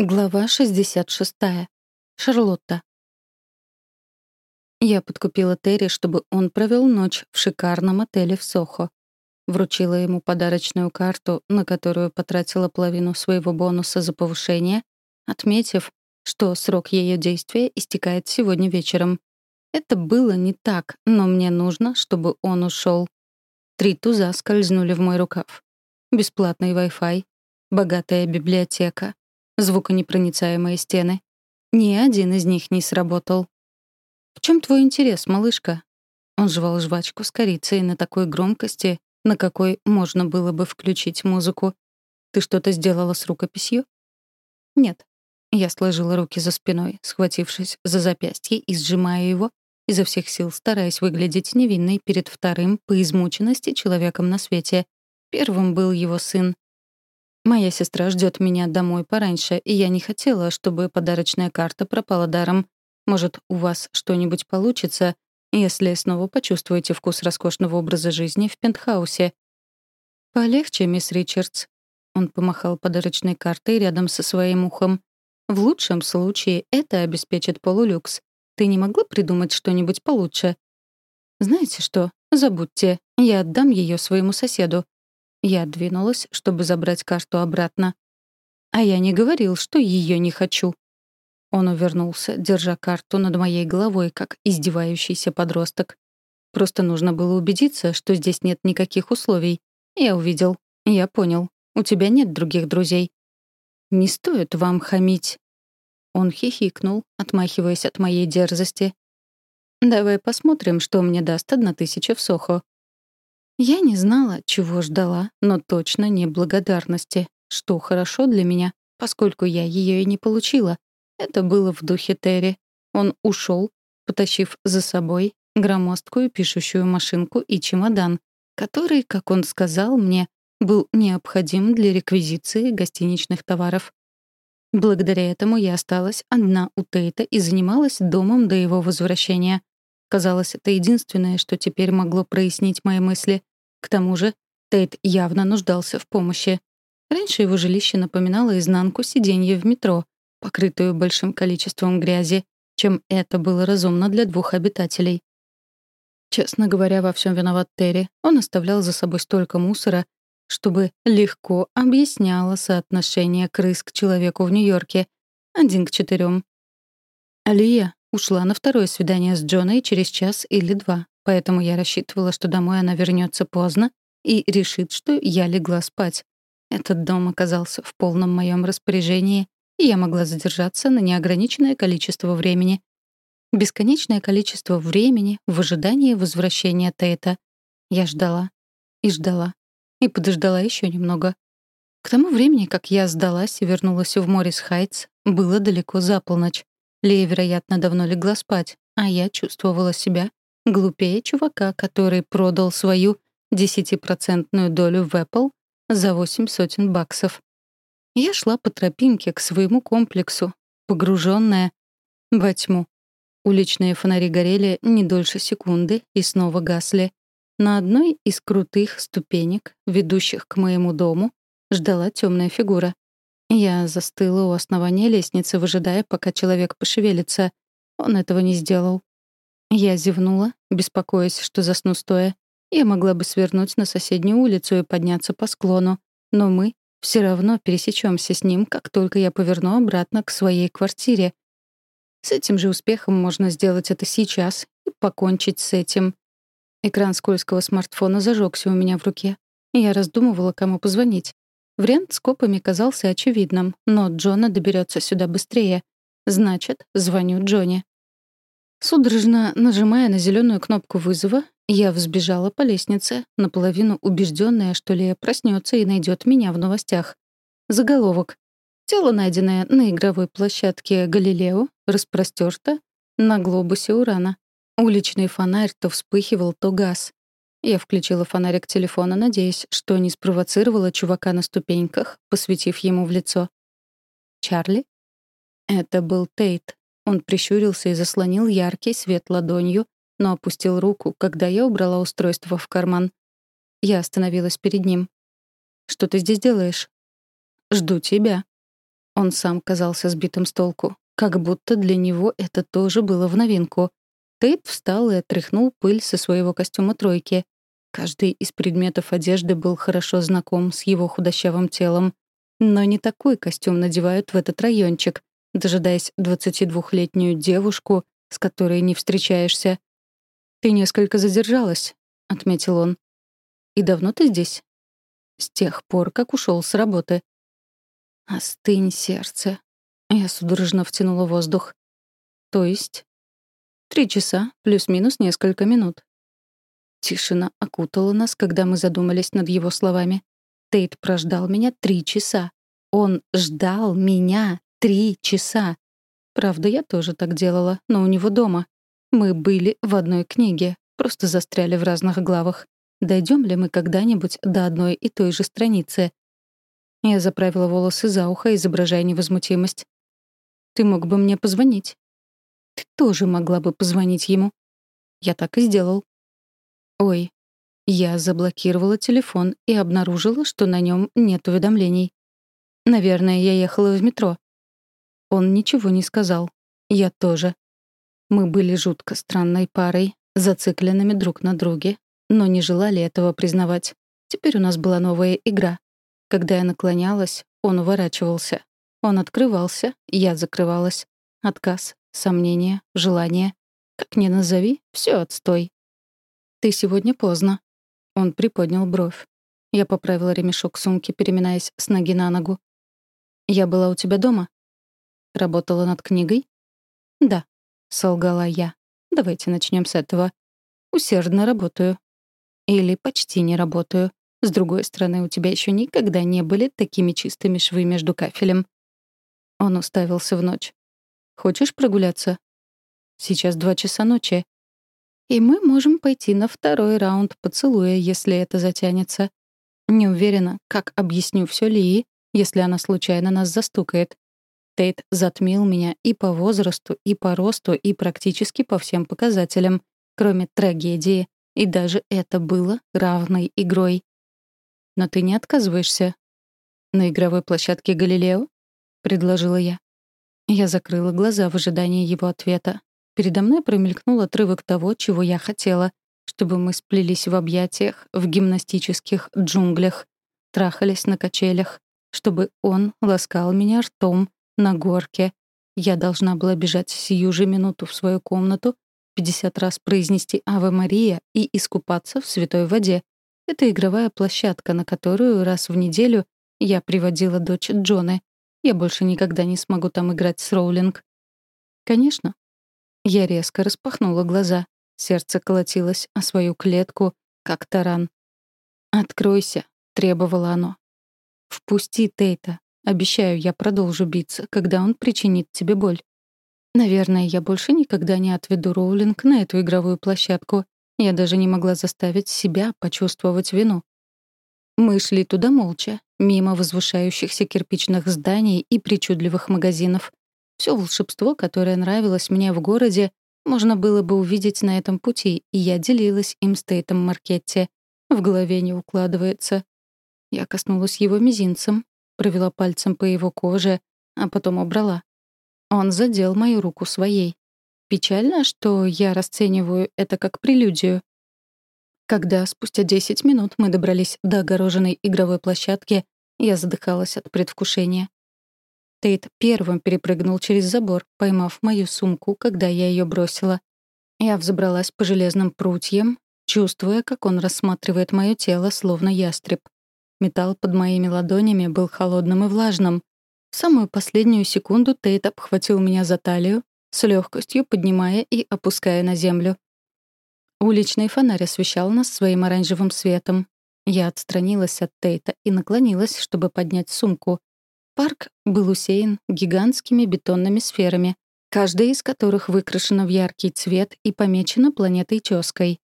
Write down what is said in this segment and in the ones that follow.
Глава 66. Шарлотта. Я подкупила Терри, чтобы он провел ночь в шикарном отеле в Сохо. Вручила ему подарочную карту, на которую потратила половину своего бонуса за повышение, отметив, что срок ее действия истекает сегодня вечером. Это было не так, но мне нужно, чтобы он ушел. Три туза скользнули в мой рукав. Бесплатный Wi-Fi, богатая библиотека, звуконепроницаемые стены. Ни один из них не сработал. «В чем твой интерес, малышка?» Он жевал жвачку с корицей на такой громкости, на какой можно было бы включить музыку. «Ты что-то сделала с рукописью?» «Нет». Я сложила руки за спиной, схватившись за запястье и сжимая его, изо всех сил стараясь выглядеть невинной перед вторым по измученности человеком на свете. Первым был его сын, Моя сестра ждет меня домой пораньше, и я не хотела, чтобы подарочная карта пропала даром. Может, у вас что-нибудь получится, если снова почувствуете вкус роскошного образа жизни в пентхаусе. Полегче, мисс Ричардс. Он помахал подарочной картой рядом со своим ухом. В лучшем случае это обеспечит полулюкс. Ты не могла придумать что-нибудь получше? Знаете что? Забудьте. Я отдам ее своему соседу. Я двинулась, чтобы забрать карту обратно. А я не говорил, что ее не хочу. Он увернулся, держа карту над моей головой, как издевающийся подросток. Просто нужно было убедиться, что здесь нет никаких условий. Я увидел. Я понял. У тебя нет других друзей. Не стоит вам хамить. Он хихикнул, отмахиваясь от моей дерзости. «Давай посмотрим, что мне даст одна тысяча в Сохо. Я не знала, чего ждала, но точно не благодарности, что хорошо для меня, поскольку я ее и не получила. Это было в духе Терри. Он ушел, потащив за собой громоздкую пишущую машинку и чемодан, который, как он сказал мне, был необходим для реквизиции гостиничных товаров. Благодаря этому я осталась одна у Тейта и занималась домом до его возвращения. Казалось, это единственное, что теперь могло прояснить мои мысли. К тому же Тейт явно нуждался в помощи. Раньше его жилище напоминало изнанку сиденья в метро, покрытую большим количеством грязи, чем это было разумно для двух обитателей. Честно говоря, во всем виноват Терри. Он оставлял за собой столько мусора, чтобы легко объясняло соотношение крыс к человеку в Нью-Йорке. Один к четырем. Алия ушла на второе свидание с Джоной через час или два, поэтому я рассчитывала, что домой она вернется поздно и решит, что я легла спать. Этот дом оказался в полном моем распоряжении, и я могла задержаться на неограниченное количество времени. Бесконечное количество времени в ожидании возвращения Тейта. Я ждала и ждала, и подождала еще немного. К тому времени, как я сдалась и вернулась в Моррис Хайтс, было далеко за полночь. Лея, вероятно, давно легла спать, а я чувствовала себя Глупее чувака, который продал свою десятипроцентную долю в Apple за восемь сотен баксов. Я шла по тропинке к своему комплексу, погруженная во тьму. Уличные фонари горели не дольше секунды и снова гасли. На одной из крутых ступенек, ведущих к моему дому, ждала темная фигура. Я застыла у основания лестницы, выжидая, пока человек пошевелится. Он этого не сделал. Я зевнула, беспокоясь, что засну стоя. Я могла бы свернуть на соседнюю улицу и подняться по склону, но мы все равно пересечемся с ним, как только я поверну обратно к своей квартире. С этим же успехом можно сделать это сейчас и покончить с этим. Экран скользкого смартфона зажегся у меня в руке. Я раздумывала, кому позвонить. Вариант с копами казался очевидным, но Джона доберется сюда быстрее. Значит, звоню Джонни. Судорожно нажимая на зеленую кнопку вызова, я взбежала по лестнице, наполовину убежденная, что Лея проснется и найдет меня в новостях. Заголовок. Тело, найденное на игровой площадке Галилео, распростерто на глобусе Урана. Уличный фонарь то вспыхивал, то газ. Я включила фонарик телефона, надеясь, что не спровоцировала чувака на ступеньках, посветив ему в лицо. «Чарли?» Это был Тейт. Он прищурился и заслонил яркий свет ладонью, но опустил руку, когда я убрала устройство в карман. Я остановилась перед ним. «Что ты здесь делаешь?» «Жду тебя». Он сам казался сбитым с толку, как будто для него это тоже было в новинку. Тейт встал и отряхнул пыль со своего костюма тройки. Каждый из предметов одежды был хорошо знаком с его худощавым телом. Но не такой костюм надевают в этот райончик, дожидаясь 22-летнюю девушку, с которой не встречаешься. «Ты несколько задержалась», — отметил он. «И давно ты здесь?» «С тех пор, как ушел с работы». «Остынь, сердце». Я судорожно втянула воздух. «То есть?» «Три часа, плюс-минус несколько минут». Тишина окутала нас, когда мы задумались над его словами. Тейт прождал меня три часа. Он ждал меня три часа. Правда, я тоже так делала, но у него дома. Мы были в одной книге, просто застряли в разных главах. Дойдем ли мы когда-нибудь до одной и той же страницы? Я заправила волосы за ухо, изображая невозмутимость. «Ты мог бы мне позвонить?» «Ты тоже могла бы позвонить ему». Я так и сделал. Ой, я заблокировала телефон и обнаружила, что на нем нет уведомлений. Наверное, я ехала в метро. Он ничего не сказал. Я тоже. Мы были жутко странной парой, зацикленными друг на друге, но не желали этого признавать. Теперь у нас была новая игра. Когда я наклонялась, он уворачивался. Он открывался, я закрывалась. Отказ, сомнение, желание. Как ни назови, все отстой. «Ты сегодня поздно», он приподнял бровь. Я поправила ремешок сумки, переминаясь с ноги на ногу. «Я была у тебя дома?» «Работала над книгой?» «Да», — солгала я. «Давайте начнем с этого. Усердно работаю. Или почти не работаю. С другой стороны, у тебя еще никогда не были такими чистыми швы между кафелем». Он уставился в ночь. «Хочешь прогуляться?» «Сейчас два часа ночи. И мы можем пойти на второй раунд поцелуя, если это затянется. Не уверена, как объясню все Лии, если она случайно нас застукает. Тейт затмил меня и по возрасту, и по росту, и практически по всем показателям, кроме трагедии, и даже это было равной игрой. «Но ты не отказываешься?» «На игровой площадке Галилео?» — предложила я. Я закрыла глаза в ожидании его ответа. Передо мной промелькнул отрывок того, чего я хотела, чтобы мы сплелись в объятиях, в гимнастических джунглях, трахались на качелях, чтобы он ласкал меня ртом на горке. Я должна была бежать сию же минуту в свою комнату, 50 раз произнести «Аве Мария» и искупаться в святой воде. Это игровая площадка, на которую раз в неделю я приводила дочь Джоны. Я больше никогда не смогу там играть с Роулинг. Конечно, я резко распахнула глаза. Сердце колотилось о свою клетку, как таран. «Откройся», — требовало оно. «Впусти Тейта. Обещаю, я продолжу биться, когда он причинит тебе боль». Наверное, я больше никогда не отведу Роулинг на эту игровую площадку. Я даже не могла заставить себя почувствовать вину. Мы шли туда молча, мимо возвышающихся кирпичных зданий и причудливых магазинов. Все волшебство, которое нравилось мне в городе, можно было бы увидеть на этом пути, и я делилась им с Тейтом Маркетти. В голове не укладывается. Я коснулась его мизинцем, провела пальцем по его коже, а потом убрала. Он задел мою руку своей. Печально, что я расцениваю это как прелюдию. Когда спустя 10 минут мы добрались до огороженной игровой площадки, я задыхалась от предвкушения. Тейт первым перепрыгнул через забор, поймав мою сумку, когда я ее бросила. Я взобралась по железным прутьям, чувствуя, как он рассматривает мое тело, словно ястреб. Металл под моими ладонями был холодным и влажным. В самую последнюю секунду Тейт обхватил меня за талию, с легкостью поднимая и опуская на землю. Уличный фонарь освещал нас своим оранжевым светом. Я отстранилась от Тейта и наклонилась, чтобы поднять сумку. Парк был усеян гигантскими бетонными сферами, каждая из которых выкрашена в яркий цвет и помечена планетой тёской.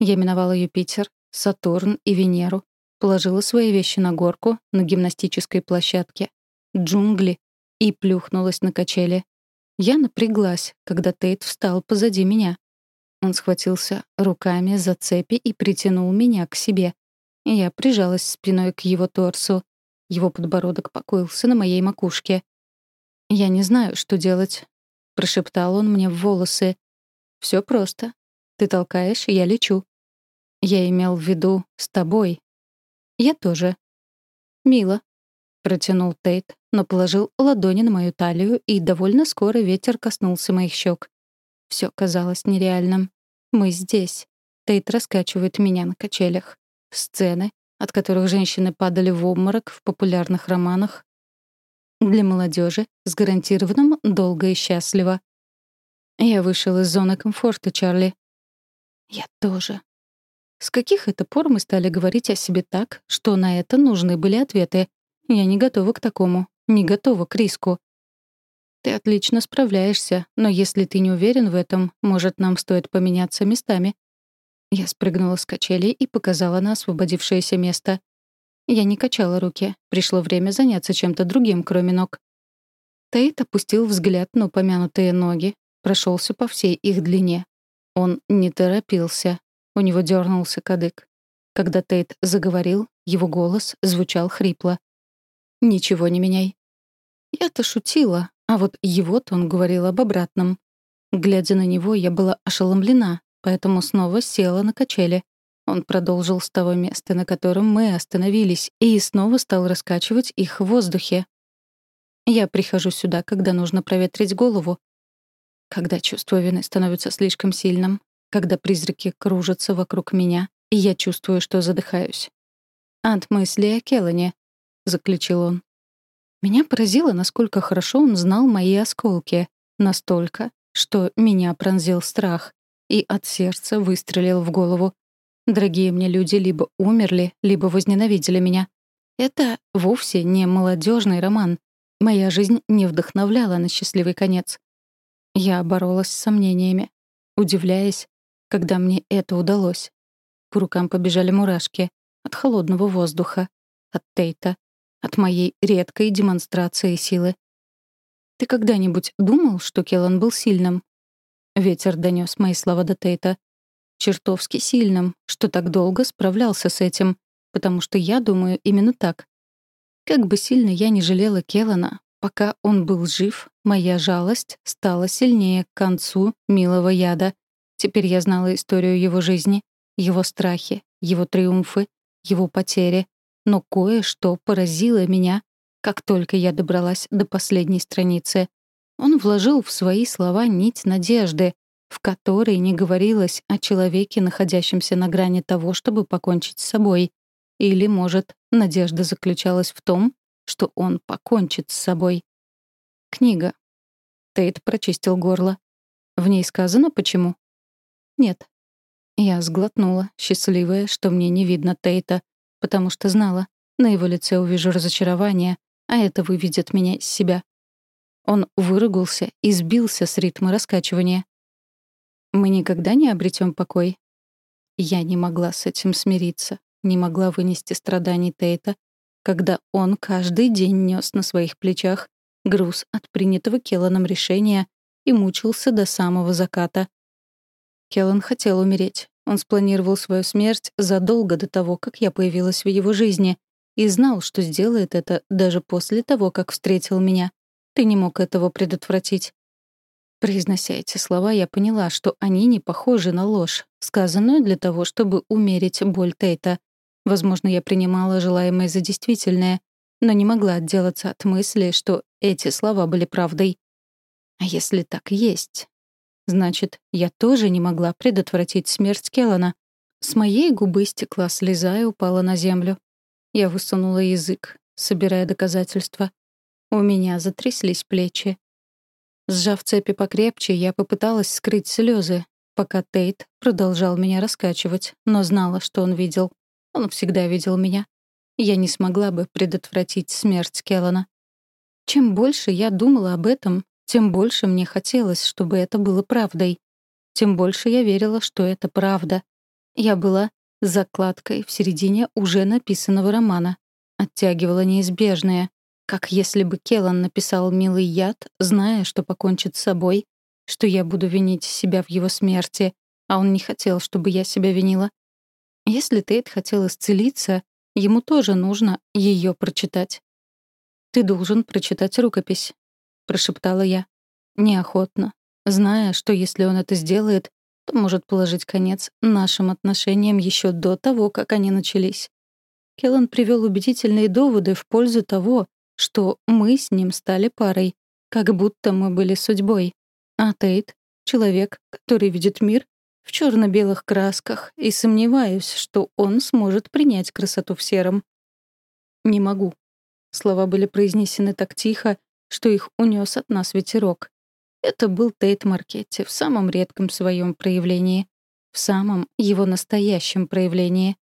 Я миновала Юпитер, Сатурн и Венеру, положила свои вещи на горку на гимнастической площадке, джунгли и плюхнулась на качели. Я напряглась, когда Тейт встал позади меня. Он схватился руками за цепи и притянул меня к себе. Я прижалась спиной к его торсу, его подбородок покоился на моей макушке. «Я не знаю, что делать», — прошептал он мне в волосы. Все просто. Ты толкаешь, я лечу». Я имел в виду «с тобой». «Я тоже». «Мило», — протянул Тейт, но положил ладони на мою талию, и довольно скоро ветер коснулся моих щек. Все казалось нереальным. Мы здесь. Тейт раскачивает меня на качелях. Сцены, от которых женщины падали в обморок в популярных романах. Для молодежи с гарантированным долго и счастливо. Я вышел из зоны комфорта, Чарли. Я тоже. С каких это пор мы стали говорить о себе так, что на это нужны были ответы? Я не готова к такому, не готова к риску. Ты отлично справляешься, но если ты не уверен в этом, может, нам стоит поменяться местами. Я спрыгнула с качелей и показала на освободившееся место. Я не качала руки. Пришло время заняться чем-то другим, кроме ног. Тейт опустил взгляд на упомянутые ноги, прошелся по всей их длине. Он не торопился. У него дернулся кадык. Когда Тейт заговорил, его голос звучал хрипло. «Ничего не меняй». Я-то шутила, а вот его-то он говорил об обратном. Глядя на него, я была ошеломлена, поэтому снова села на качели. Он продолжил с того места, на котором мы остановились, и снова стал раскачивать их в воздухе. Я прихожу сюда, когда нужно проветрить голову. Когда чувство вины становится слишком сильным, когда призраки кружатся вокруг меня, и я чувствую, что задыхаюсь. «От мысли о Келлане», — заключил он. Меня поразило, насколько хорошо он знал мои осколки. Настолько, что меня пронзил страх и от сердца выстрелил в голову. Дорогие мне люди либо умерли, либо возненавидели меня. Это вовсе не молодежный роман. Моя жизнь не вдохновляла на счастливый конец. Я боролась с сомнениями, удивляясь, когда мне это удалось. По рукам побежали мурашки от холодного воздуха, от Тейта, от моей редкой демонстрации силы. «Ты когда-нибудь думал, что Келлан был сильным?» Ветер донес мои слова до Тейта. Чертовски сильным, что так долго справлялся с этим, потому что я думаю именно так. Как бы сильно я не жалела Келлана, пока он был жив, моя жалость стала сильнее к концу милого яда. Теперь я знала историю его жизни, его страхи, его триумфы, его потери. Но кое-что поразило меня, как только я добралась до последней страницы. Он вложил в свои слова нить надежды, в которой не говорилось о человеке, находящемся на грани того, чтобы покончить с собой. Или, может, надежда заключалась в том, что он покончит с собой. Книга. Тейт прочистил горло. В ней сказано, почему? Нет. Я сглотнула, счастливая, что мне не видно Тейта, потому что знала, на его лице увижу разочарование, а это выведет меня из себя. Он выругался и сбился с ритма раскачивания. «Мы никогда не обретем покой». Я не могла с этим смириться, не могла вынести страданий Тейта, когда он каждый день нес на своих плечах груз от принятого Келланом решения и мучился до самого заката. Келлан хотел умереть. Он спланировал свою смерть задолго до того, как я появилась в его жизни, и знал, что сделает это даже после того, как встретил меня. Ты не мог этого предотвратить. Произнося эти слова, я поняла, что они не похожи на ложь, сказанную для того, чтобы умерить боль Тейта. Возможно, я принимала желаемое за действительное, но не могла отделаться от мысли, что эти слова были правдой. А если так есть? Значит, я тоже не могла предотвратить смерть Келлана. С моей губы стекла слеза и упала на землю. Я высунула язык, собирая доказательства. У меня затряслись плечи. Сжав цепи покрепче, я попыталась скрыть слезы, пока Тейт продолжал меня раскачивать, но знала, что он видел. Он всегда видел меня. Я не смогла бы предотвратить смерть Келлана. Чем больше я думала об этом, тем больше мне хотелось, чтобы это было правдой. Тем больше я верила, что это правда. Я была закладкой в середине уже написанного романа. Оттягивала неизбежное. Как если бы Келлан написал «Милый яд», зная, что покончит с собой, что я буду винить себя в его смерти, а он не хотел, чтобы я себя винила. Если Тейт хотел исцелиться, ему тоже нужно ее прочитать. «Ты должен прочитать рукопись». — прошептала я. Неохотно, зная, что если он это сделает, то может положить конец нашим отношениям еще до того, как они начались. Келлан привел убедительные доводы в пользу того, что мы с ним стали парой, как будто мы были судьбой. А Тейт — человек, который видит мир в черно белых красках, и сомневаюсь, что он сможет принять красоту в сером. «Не могу». Слова были произнесены так тихо, что их унес от нас ветерок. Это был Тейт Маркетти в самом редком своем проявлении. В самом его настоящем проявлении.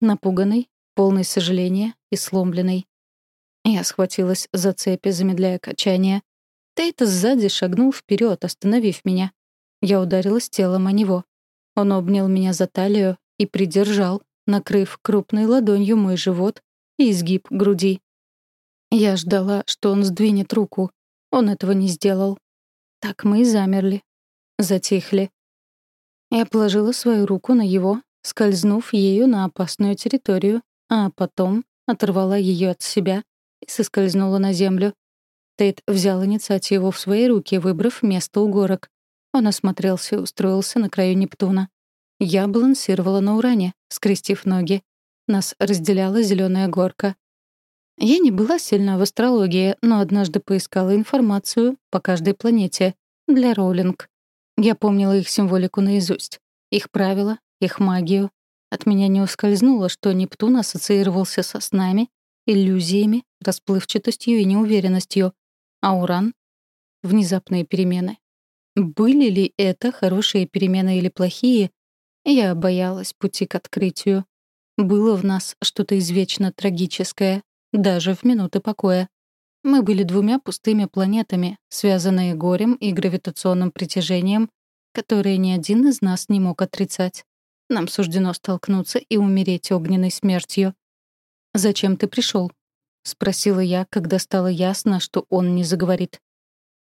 Напуганный, полный сожаления и сломленный. Я схватилась за цепи, замедляя качание. Тейт сзади шагнул вперед, остановив меня. Я ударилась телом о него. Он обнял меня за талию и придержал, накрыв крупной ладонью мой живот и изгиб груди. Я ждала, что он сдвинет руку. Он этого не сделал. Так мы и замерли. Затихли. Я положила свою руку на его, скользнув ею на опасную территорию, а потом оторвала ее от себя и соскользнула на землю. Тейт взял инициативу в свои руки, выбрав место у горок. Он осмотрелся и устроился на краю Нептуна. Я балансировала на уране, скрестив ноги. Нас разделяла зеленая горка. Я не была сильна в астрологии, но однажды поискала информацию по каждой планете для Роулинг. Я помнила их символику наизусть, их правила, их магию. От меня не ускользнуло, что Нептун ассоциировался со снами, иллюзиями, расплывчатостью и неуверенностью, а Уран — внезапные перемены. Были ли это хорошие перемены или плохие, я боялась пути к открытию. Было в нас что-то извечно трагическое, даже в минуты покоя. Мы были двумя пустыми планетами, связанные горем и гравитационным притяжением, которые ни один из нас не мог отрицать. Нам суждено столкнуться и умереть огненной смертью. «Зачем ты пришел? спросила я, когда стало ясно, что он не заговорит.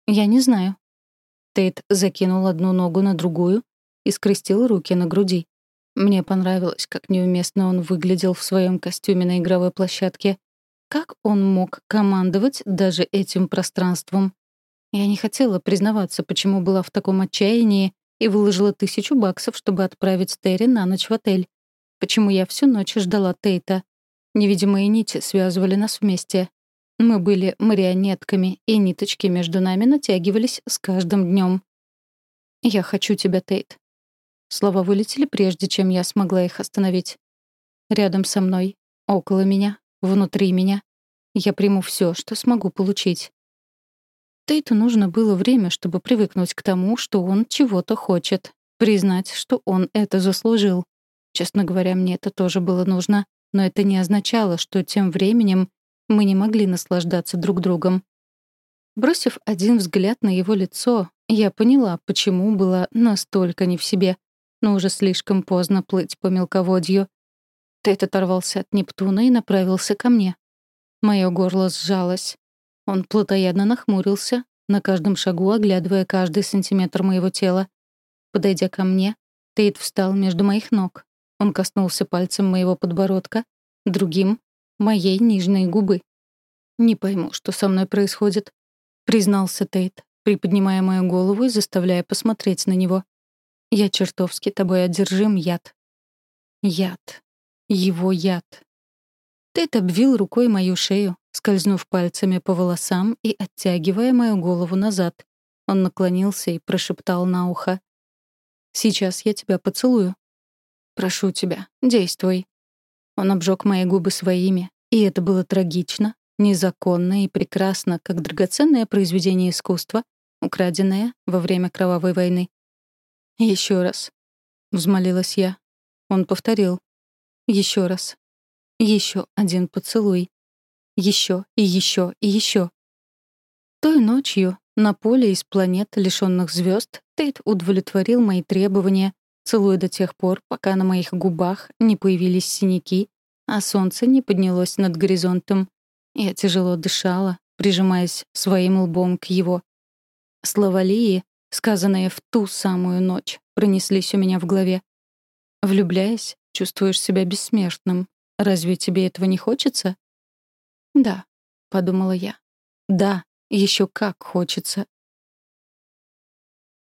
«Я не знаю». Тейт закинул одну ногу на другую и скрестил руки на груди. Мне понравилось, как неуместно он выглядел в своем костюме на игровой площадке. Как он мог командовать даже этим пространством? Я не хотела признаваться, почему была в таком отчаянии и выложила тысячу баксов, чтобы отправить Терри на ночь в отель. Почему я всю ночь ждала Тейта. Невидимые нити связывали нас вместе. Мы были марионетками, и ниточки между нами натягивались с каждым днем. «Я хочу тебя, Тейт». Слова вылетели, прежде чем я смогла их остановить. Рядом со мной, около меня, внутри меня. Я приму все, что смогу получить. Тейту нужно было время, чтобы привыкнуть к тому, что он чего-то хочет, признать, что он это заслужил. Честно говоря, мне это тоже было нужно, но это не означало, что тем временем мы не могли наслаждаться друг другом. Бросив один взгляд на его лицо, я поняла, почему была настолько не в себе, но уже слишком поздно плыть по мелководью. Тейт оторвался от Нептуна и направился ко мне. Моё горло сжалось. Он плотоядно нахмурился, на каждом шагу оглядывая каждый сантиметр моего тела. Подойдя ко мне, Тейт встал между моих ног. Он коснулся пальцем моего подбородка, другим — моей нижней губы. «Не пойму, что со мной происходит», — признался Тейт, приподнимая мою голову и заставляя посмотреть на него. «Я чертовски тобой одержим, яд». Яд. Его яд. Тед обвил рукой мою шею, скользнув пальцами по волосам и оттягивая мою голову назад. Он наклонился и прошептал на ухо. «Сейчас я тебя поцелую. Прошу тебя, действуй». Он обжег мои губы своими, и это было трагично, незаконно и прекрасно, как драгоценное произведение искусства, украденное во время кровавой войны. Еще раз», — взмолилась я. Он повторил. Еще раз. Еще один поцелуй. Еще и еще и еще. Той ночью на поле из планет, лишенных звезд, Тейт удовлетворил мои требования, целуя до тех пор, пока на моих губах не появились синяки, а солнце не поднялось над горизонтом. Я тяжело дышала, прижимаясь своим лбом к его. Слова Лии, сказанные в ту самую ночь, пронеслись у меня в голове. Влюбляясь, чувствуешь себя бессмертным. Разве тебе этого не хочется? Да, подумала я. Да, Еще как хочется